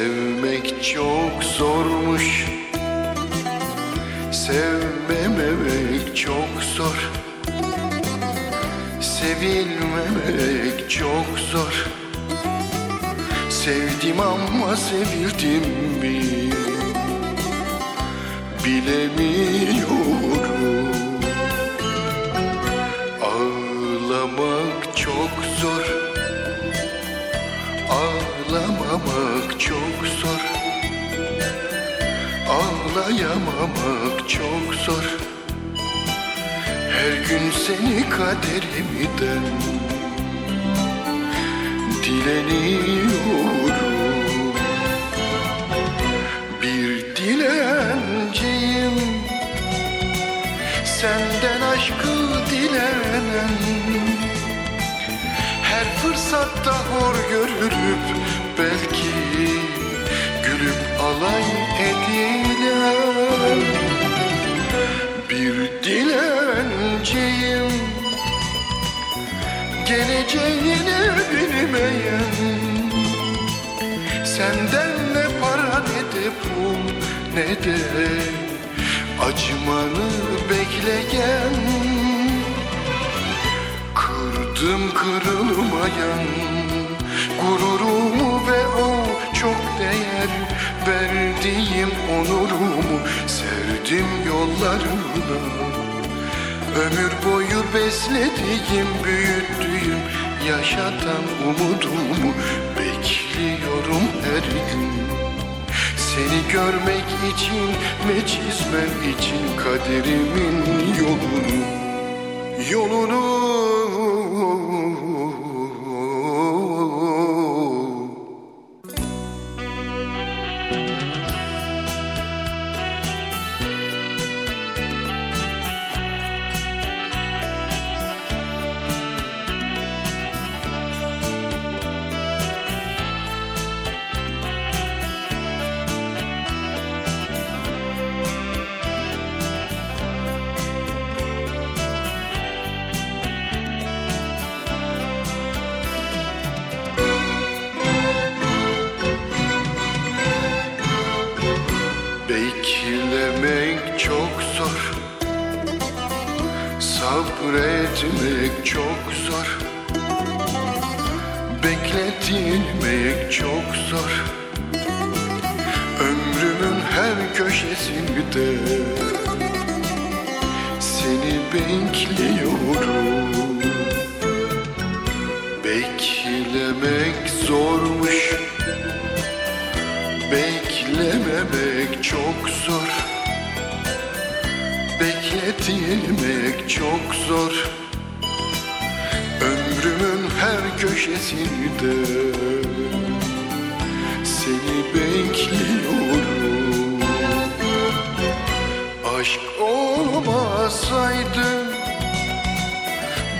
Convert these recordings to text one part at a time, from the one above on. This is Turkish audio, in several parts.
Sevmek çok zormuş. Sevmemek çok zor. Sevilmemek çok zor. Sevdim ama sevildim mi? Bilemiyorum Ağlayamamak çok zor. Her gün seni kaderimden Dileniyorum Bir dilenciyim Senden aşkı dilenen her fırsatta hor görülüp belki alay edilen bir dilenciyim geleceğini bilmeyen senden ne para ne de pul ne de acımanı bekleyen. Kırdım kırılmayan gururumu ve o değer verdiğim onurumu serdim yollarına Ömür boyu beslediğim, büyüttüğüm, yaşatan umudumu bekliyorum her gün. Seni görmek için ve için kaderimin yolunu yolunu Beklemek çok zor. Sabretmek çok zor. Bekletilmek çok zor. Ömrümün her köşesinde Seni bekliyorum. Beklemek zormuş. Beklememek çok zor Bekletilmek çok zor. Ömrümün her köşesinde Seni bekliyorum. Aşk olmasaydı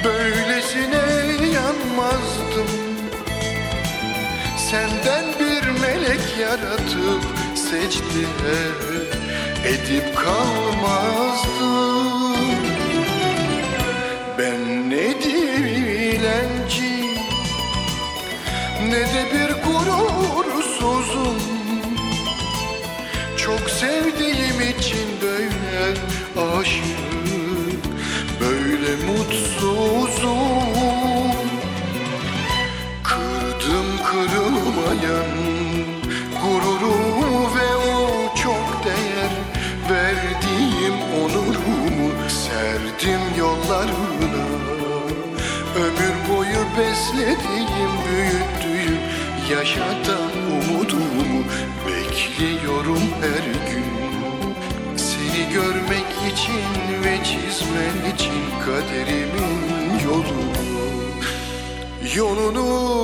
Böylesine yanmazdım. Senden bir melek yaratıp secde edip kalmazdım. Ben ne dilenci ne de bir gurursuzum Çok sevdiğim için böyle aşık Böyle mutsuzum. Kırdım kırılmayan serdim yollarına Ömür boyu beslediğim, büyüttüğüm, yaşatan umudumu bekliyorum her gün. Seni görmek için ve çizmen için kaderimin yolunu Yolunu